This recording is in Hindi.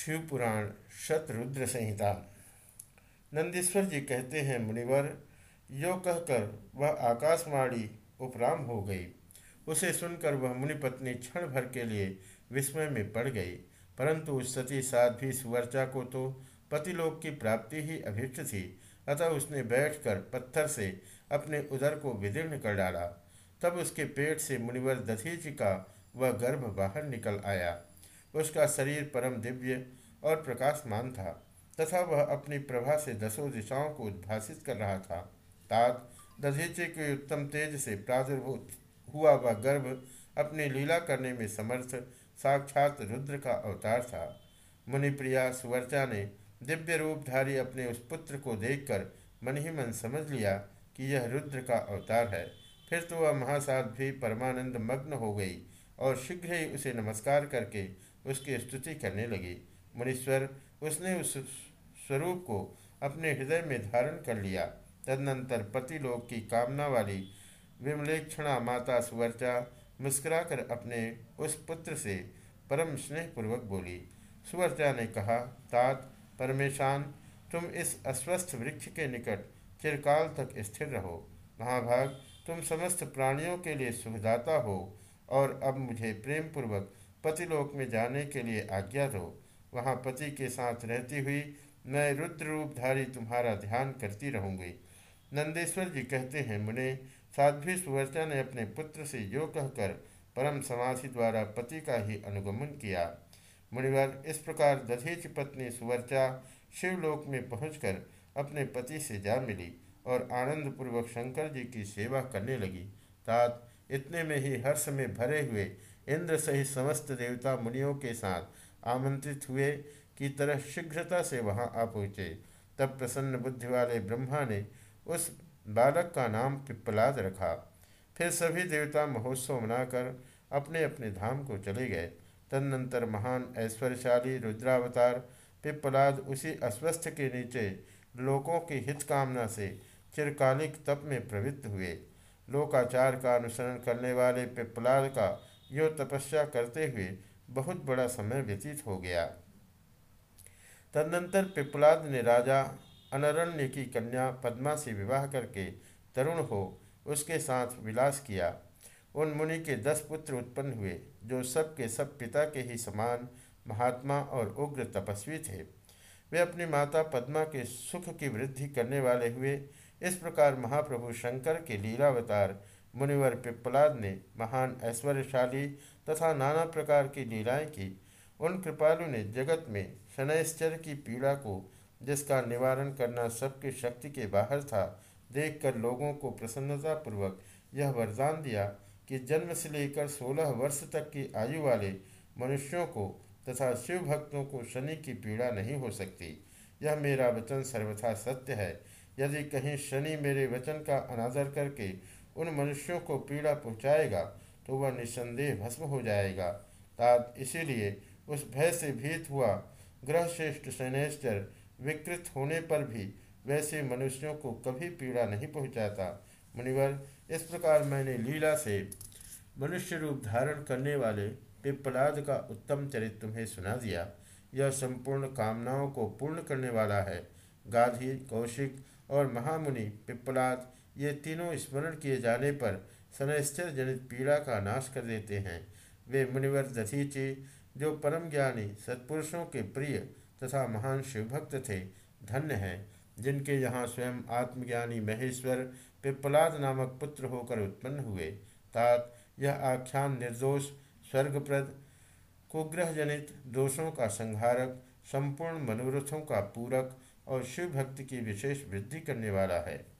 शिवपुराण, शतरुद्र संहिता। नंदीश्वर जी कहते हैं मुनिवर, यो कहकर वह आकाशवाणी उपराम हो गई। उसे सुनकर वह मुनिपत्नी क्षण भर के लिए विस्मय में पड़ गई। परंतु उस सती साध्वी सुवर्चा को तो पतिलोक की प्राप्ति ही अभिष्ट थी। अतः उसने बैठकर पत्थर से अपने उदर को विदीर्ण कर डाला। तब उसके पेट से मुनिवर दधीच का वह गर्भ बाहर निकल आया। उसका शरीर परम दिव्य और प्रकाशमान था, तथा वह अपनी प्रभा से दसों दिशाओं को उद्भासित कर रहा था। तात दधीचे के उत्तम तेज से प्रादुर्भूत हुआ वह गर्भ अपनी लीला करने में समर्थ, साक्षात रुद्र का अवतार था। मुनिप्रिया सुवर्चा ने दिव्य रूपधारी अपने उस पुत्र को देखकर मन ही मन समझ लिया कि यह रुद्र का अवतार है। फिर तो वह महासाध भी परमानंद मग्न हो गई और शीघ्र ही उसे नमस्कार करके उसकी स्तुति करने लगी। मुनीश्वर उसने उस स्वरूप को अपने हृदय में धारण कर लिया। तदनंतर पतिलोक की कामना वाली विमलेक्षणा माता सुवर्चा मुस्कुराकर अपने उस पुत्र से परम स्नेहपूर्वक बोली सुवर्चा ने कहा, तात, परमेशान, तुम इस अस्वस्थ वृक्ष के निकट चिरकाल तक स्थिर रहो। महाभाग, तुम समस्त प्राणियों के लिए सुखदाता हो और अब मुझे प्रेम पूर्वक पतिलोक में जाने के लिए आज्ञा दो। वहाँ पति के साथ रहती हुई मैं रुद्र रूपधारी तुम्हारा ध्यान करती रहूँगी। नंदेश्वर जी कहते हैं, मुने साध्वी सुवर्चा ने अपने पुत्र से यो कहकर परम समाधि द्वारा पति का ही अनुगमन किया। मुनिवर, इस प्रकार दधीच पत्नी सुवर्चा शिवलोक में पहुंचकर अपने पति से जा मिली और आनंद पूर्वक शंकर जी की सेवा करने लगी। तात, इतने में ही हर्ष में भरे हुए इंद्र सहित समस्त देवता मुनियों के साथ आमंत्रित हुए की तरह शीघ्रता से वहाँ आ पहुँचे। तब प्रसन्न बुद्धि वाले ब्रह्मा ने उस बालक का नाम पिप्पलाद रखा। फिर सभी देवता महोत्सव मनाकर अपने अपने धाम को चले गए। तदनंतर महान, ऐश्वर्यशाली, रुद्रावतार पिप्पलाद उसी अस्वस्थ के नीचे लोकों की हित कामना से चिरकालिक तप में प्रवृत्त हुए। लोकाचार का अनुसरण करने वाले पिप्पलाद का यो तपस्या करते हुए बहुत बड़ा समय व्यतीत हो गया। तदनंतर पिपलाद ने राजा अनरण्य की कन्या पद्मा से विवाह करके तरुण हो उसके साथ विलास किया। उन मुनि के दस पुत्र उत्पन्न हुए, जो सब के सब पिता के ही समान महात्मा और उग्र तपस्वी थे। वे अपनी माता पद्मा के सुख की वृद्धि करने वाले हुए, इस प्रकार महाप्रभु शंकर के लीलावतार मुनिवर पिप्पलाद ने महान ऐश्वर्यशाली तथा नाना प्रकार की लीलाएँ की। उन कृपालु ने जगत में शनैश्चर्य की पीड़ा को, जिसका निवारण करना सबकी शक्ति के बाहर था, देखकर लोगों को प्रसन्नतापूर्वक यह वरदान दिया कि जन्म से लेकर सोलह वर्ष तक की आयु वाले मनुष्यों को तथा शिव भक्तों को शनि की पीड़ा नहीं हो सकती। यह मेरा वचन सर्वथा सत्य है। यदि कहीं शनि मेरे वचन का अनादर करके उन मनुष्यों को पीड़ा पहुंचाएगा तो वह निस्संदेह भस्म हो जाएगा। तात, इसीलिए उस भय से भीत हुआ ग्रह श्रेष्ठ शनैश्चर विकृत होने पर भी वैसे मनुष्यों को कभी पीड़ा नहीं पहुंचाता। मुनिवर, इस प्रकार मैंने लीला से मनुष्य रूप धारण करने वाले पिप्पलाद का उत्तम चरित्र तुम्हें सुना दिया। यह संपूर्ण कामनाओं को पूर्ण करने वाला है। गाधी, कौशिक और महामुनि पिप्पलाद ये तीनों स्मरण किए जाने पर सनैश्चर जनित पीड़ा का नाश कर देते हैं। वे मुनिवर दधीची, जो परम ज्ञानी, सत्पुरुषों के प्रिय तथा महान शिवभक्त थे, धन्य हैं, जिनके यहाँ स्वयं आत्मज्ञानी महेश्वर पिप्पलाद नामक पुत्र होकर उत्पन्न हुए। तात, यह आख्यान निर्दोष, स्वर्गप्रद कुग्रह जनित दोषों का संहारक, संपूर्ण मनोरथों का पूरक और शिव भक्ति की विशेष वृद्धि करने वाला है।